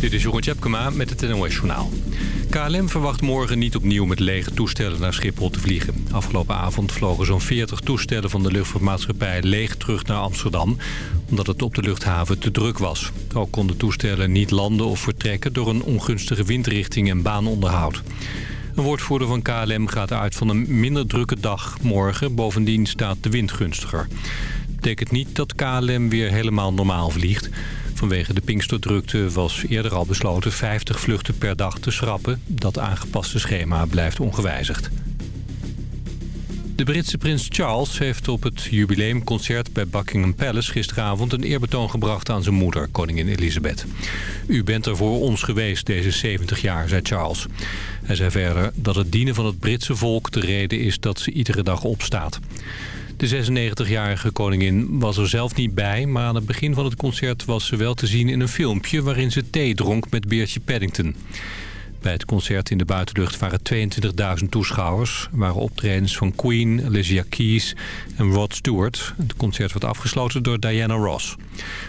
Dit is Jeroen Tjepkema met het NOS Journaal. KLM verwacht morgen niet opnieuw met lege toestellen naar Schiphol te vliegen. Afgelopen avond vlogen zo'n 40 toestellen van de luchtvaartmaatschappij leeg terug naar Amsterdam... omdat het op de luchthaven te druk was. Ook konden toestellen niet landen of vertrekken door een ongunstige windrichting en baanonderhoud. Een woordvoerder van KLM gaat uit van een minder drukke dag morgen. Bovendien staat de wind gunstiger. Dat betekent niet dat KLM weer helemaal normaal vliegt... Vanwege de Pinksterdrukte was eerder al besloten 50 vluchten per dag te schrappen. Dat aangepaste schema blijft ongewijzigd. De Britse prins Charles heeft op het jubileumconcert bij Buckingham Palace gisteravond een eerbetoon gebracht aan zijn moeder, koningin Elizabeth. U bent er voor ons geweest deze 70 jaar, zei Charles. Hij zei verder dat het dienen van het Britse volk de reden is dat ze iedere dag opstaat. De 96-jarige koningin was er zelf niet bij... maar aan het begin van het concert was ze wel te zien in een filmpje... waarin ze thee dronk met Beertje Paddington. Bij het concert in de buitenlucht waren 22.000 toeschouwers. Er waren optredens van Queen, Alicia Keys en Rod Stewart. Het concert werd afgesloten door Diana Ross.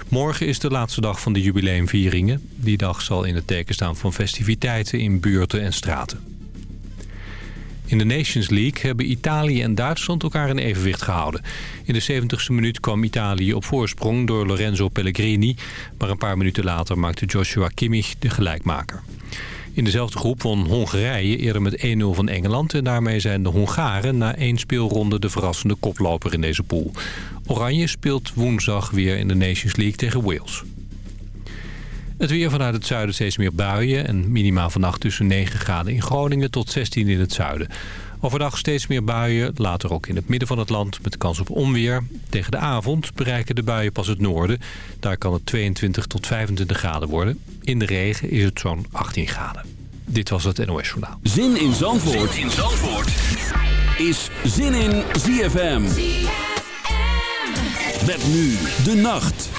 Morgen is de laatste dag van de jubileumvieringen. Die dag zal in het teken staan van festiviteiten in buurten en straten. In de Nations League hebben Italië en Duitsland elkaar in evenwicht gehouden. In de 70ste minuut kwam Italië op voorsprong door Lorenzo Pellegrini... maar een paar minuten later maakte Joshua Kimmich de gelijkmaker. In dezelfde groep won Hongarije eerder met 1-0 van Engeland... en daarmee zijn de Hongaren na één speelronde de verrassende koploper in deze pool. Oranje speelt woensdag weer in de Nations League tegen Wales. Het weer vanuit het zuiden steeds meer buien en minima vannacht tussen 9 graden in Groningen tot 16 in het zuiden. Overdag steeds meer buien, later ook in het midden van het land met kans op onweer. Tegen de avond bereiken de buien pas het noorden. Daar kan het 22 tot 25 graden worden. In de regen is het zo'n 18 graden. Dit was het NOS Journaal. Zin in Zandvoort, zin in Zandvoort. is Zin in ZFM. ZFM. Met nu de nacht.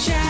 sunshine.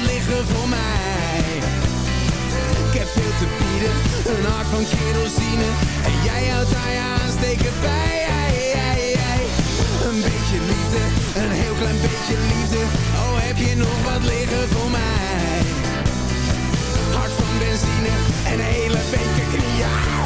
liggen voor mij. Ik heb veel te bieden, een hart van kerosine. En jij houdt daar je aansteken bij. Een beetje liefde, een heel klein beetje liefde. Oh, heb je nog wat liggen voor mij? Hart van benzine en hele beker knieën.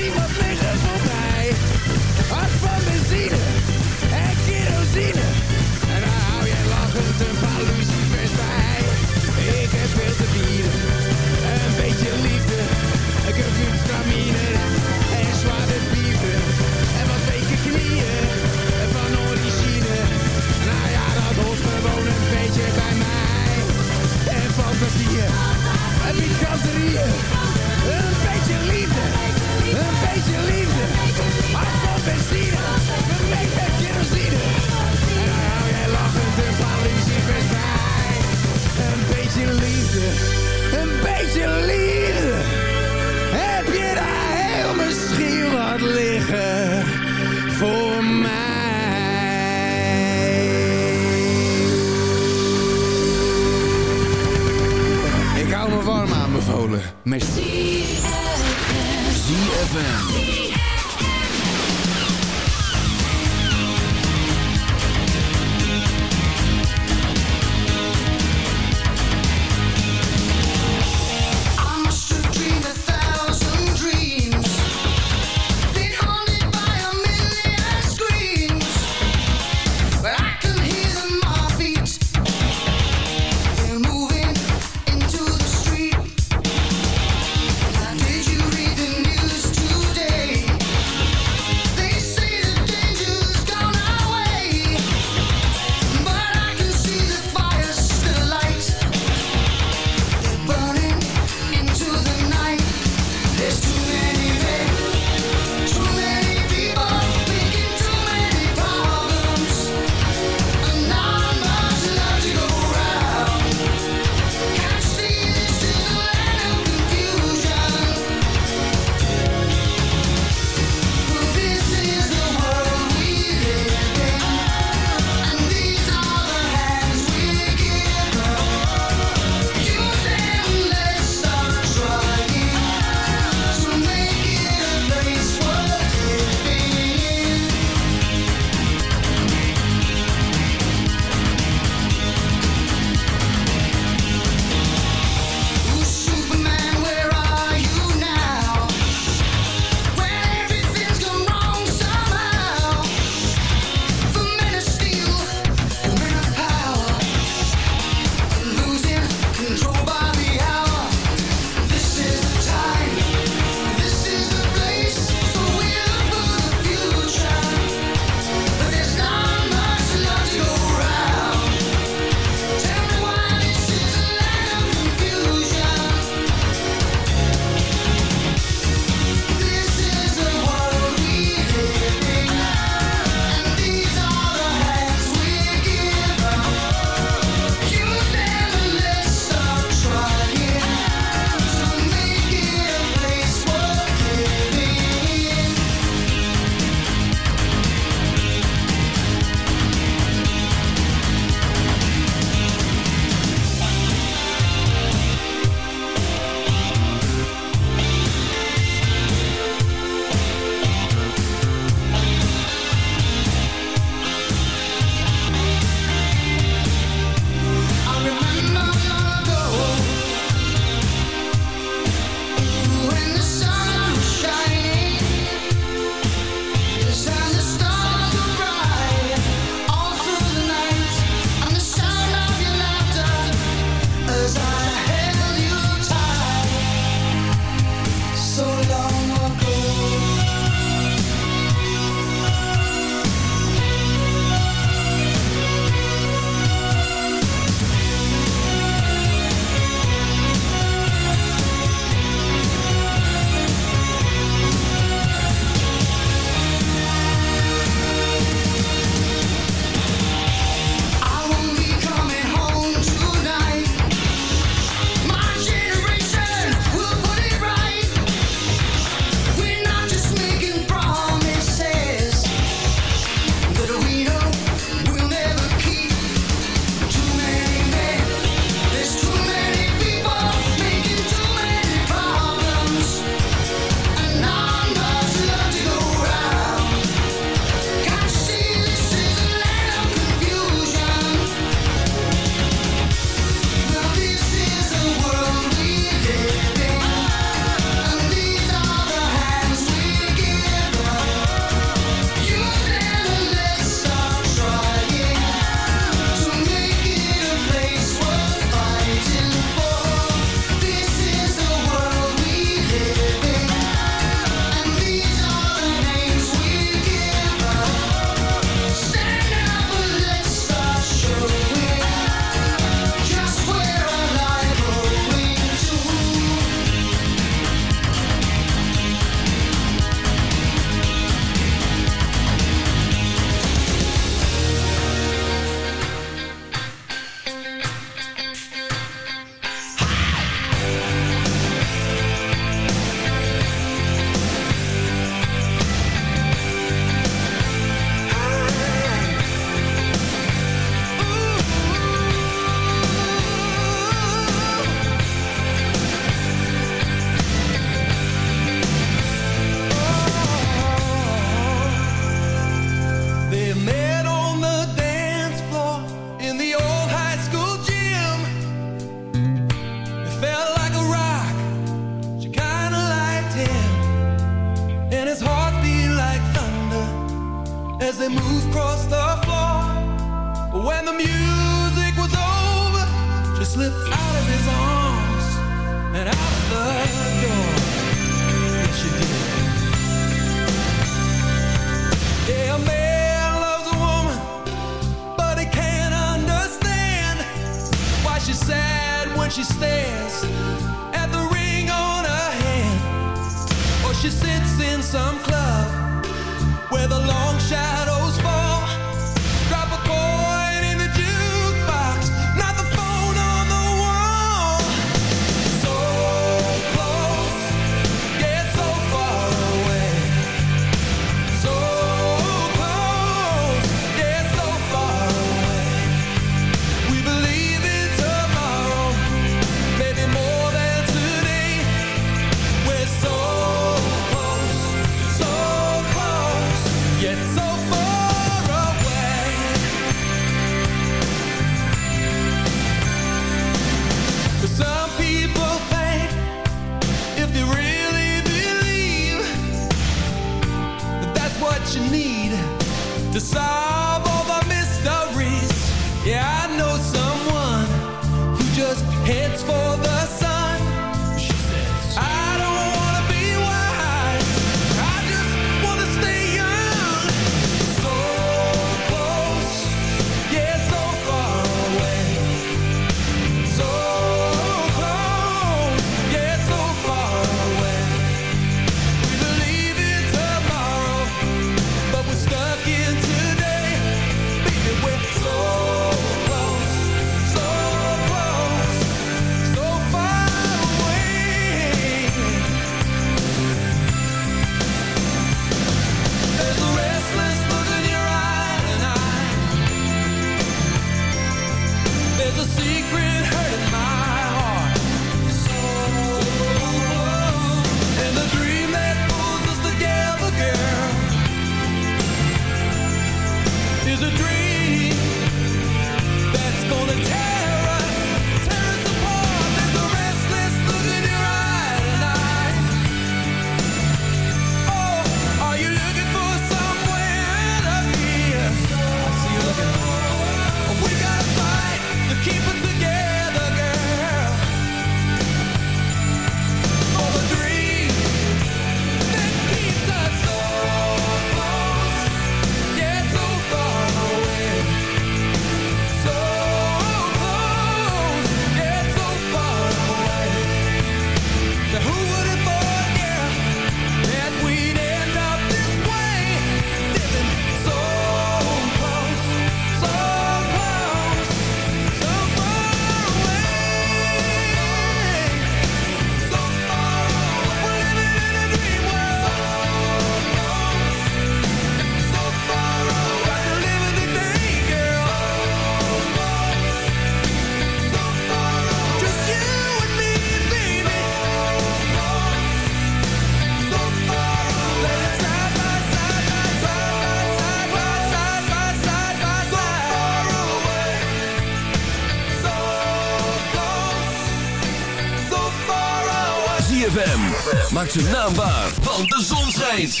maak ze naambaar, want de zon schijnt.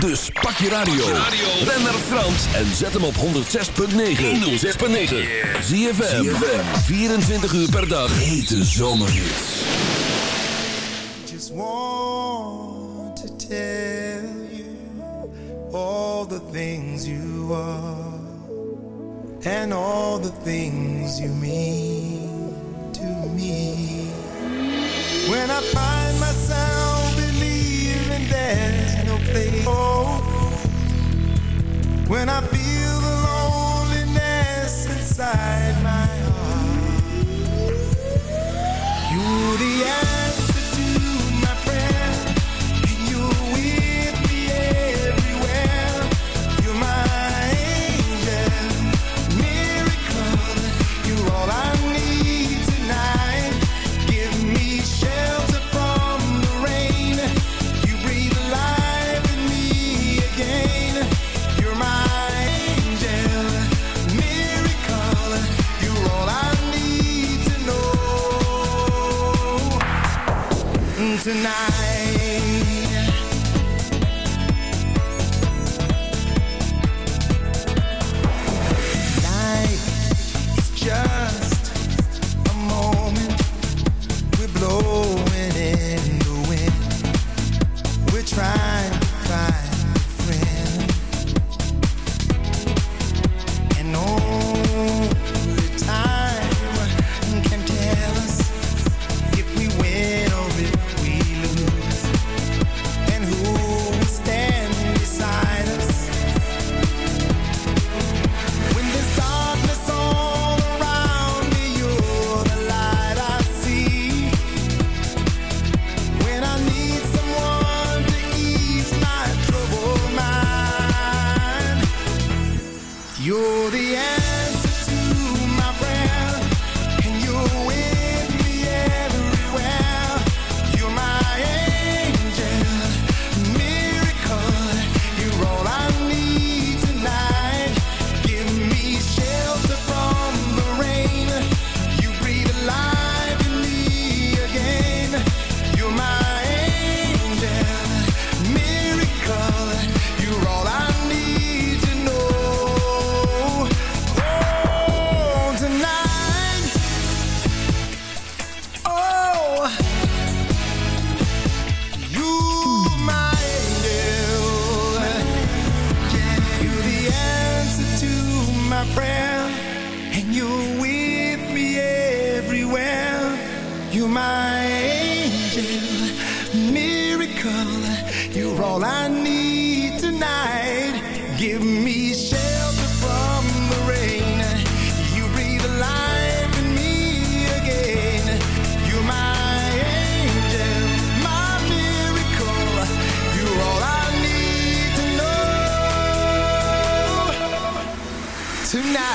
Dus pak je radio, ren naar Frans en zet hem op 106.9. 106.9. Zie je 24 uur per dag. Hete zomerhits. Just want to tell you all the things you are. And all the things you mean to me. When I find myself when I feel the loneliness inside my heart. You the tonight.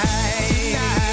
Tonight. Tonight,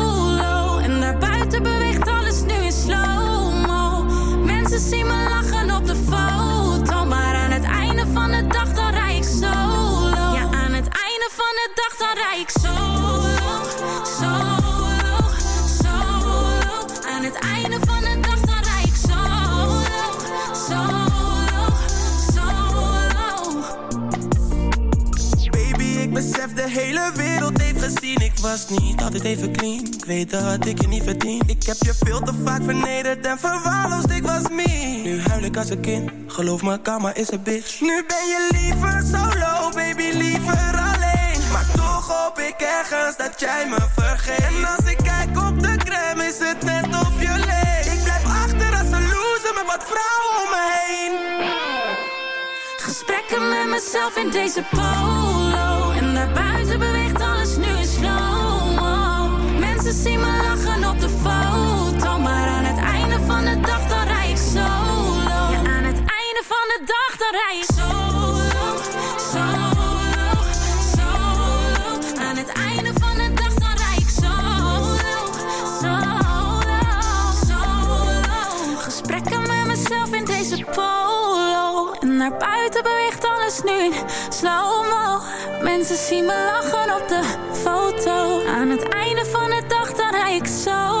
dan rij ik solo Solo, solo Aan het einde van de dag dan rij ik solo Solo, solo Baby, ik besef de hele wereld heeft gezien. Ik was niet altijd even clean. Ik weet dat ik je niet verdien. Ik heb je veel te vaak vernederd en verwaarloosd. Ik was me. Nu huil ik als een kind. Geloof me, karma is een bitch. Nu ben je liever solo, baby, liever alleen. Maar toch hoop ik ergens dat jij me vergeet. En als ik kijk op de crème, is het net of je leeft. Ik blijf achter als een loser met wat vrouwen om me heen. Gesprekken met mezelf in deze polo En daarbuiten beweegt alles nu in slow-mo Mensen zien me nu. Slow-mo Mensen zien me lachen op de foto. Aan het einde van de dag dan rij ik solo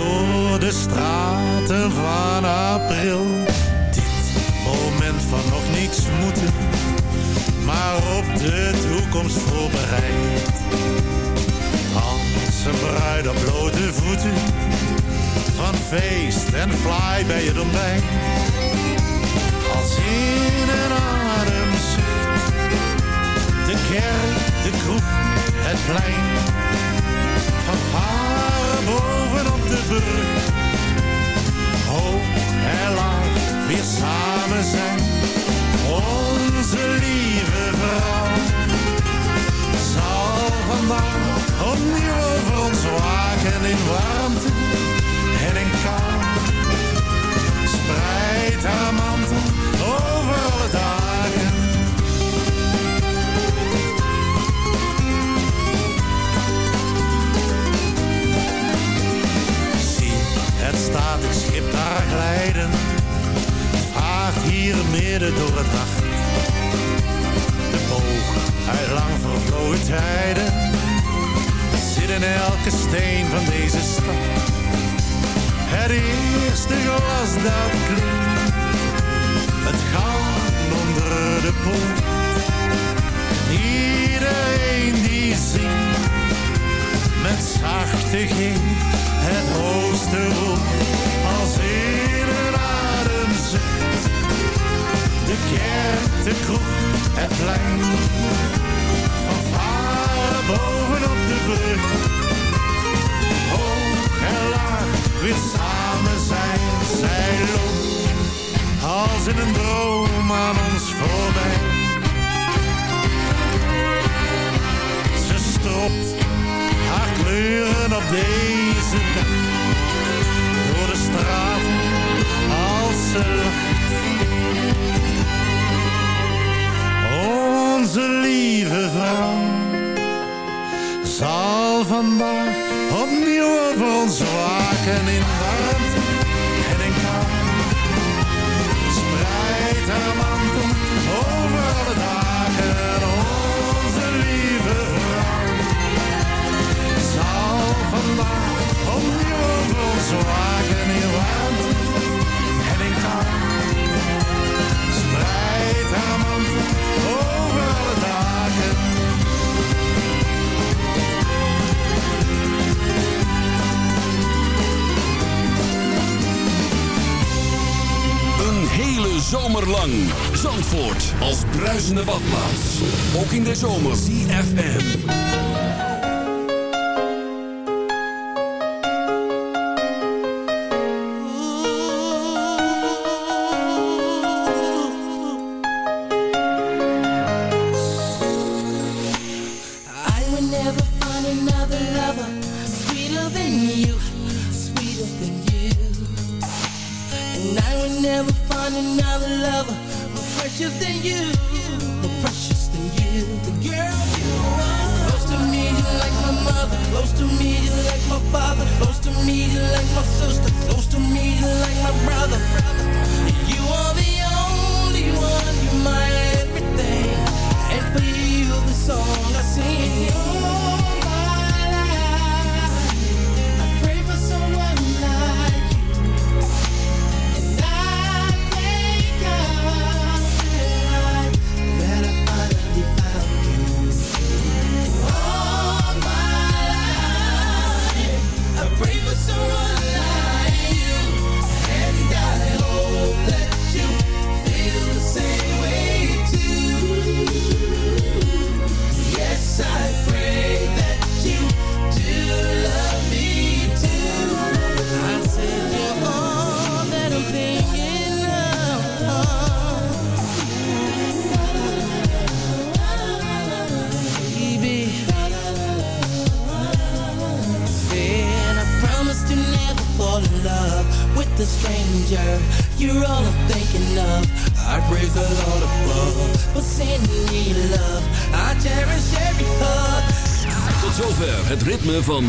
door de straten van april. Dit moment van nog niks moeten, maar op de toekomst voorbereid. Als een bruid op blote voeten, van feest en fly bij het ontbijt. Als in een ademzucht, de kerk, de kroeg, het plein. Van varen bovenop de brug, hoog en laag weer samen zijn. Onze lieve vrouw zal vandaag opnieuw over ons waken in warmte en in kou. Spreid haar mantel over alle dagen. Het statig schip daar glijden, vaart hier midden door het nacht. De boog uit lang vervlogen tijden zit in elke steen van deze stad. Het eerste glas dat klinkt, het gaan onder de poort. Iedereen die zingt, met zachte G, het hoogste roep. Als in een ademzucht, de kerk, de kroeg, het plein. Van varen bovenop de brug, hoog en laag, weer samen zijn. Zij loopt als in een droom aan ons voorbij. Ze stropt haar kleuren op deze dag. Door de straat als ze lacht. Onze lieve vrouw zal vandaag opnieuw over ons waken in warmte en in kou. Spreid haar mantel over alle dagen, over ons waken in warmte en in kou. Spreid haar over alle dagen. Een hele zomer lang. Zandvoort als bruisende badplaats. Ook in de zomer. CFM.